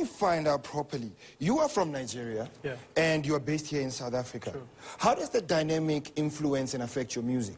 me find out properly. You are from Nigeria, Yeah. and you are based here in South Africa. How does the dynamic influence and affect your music?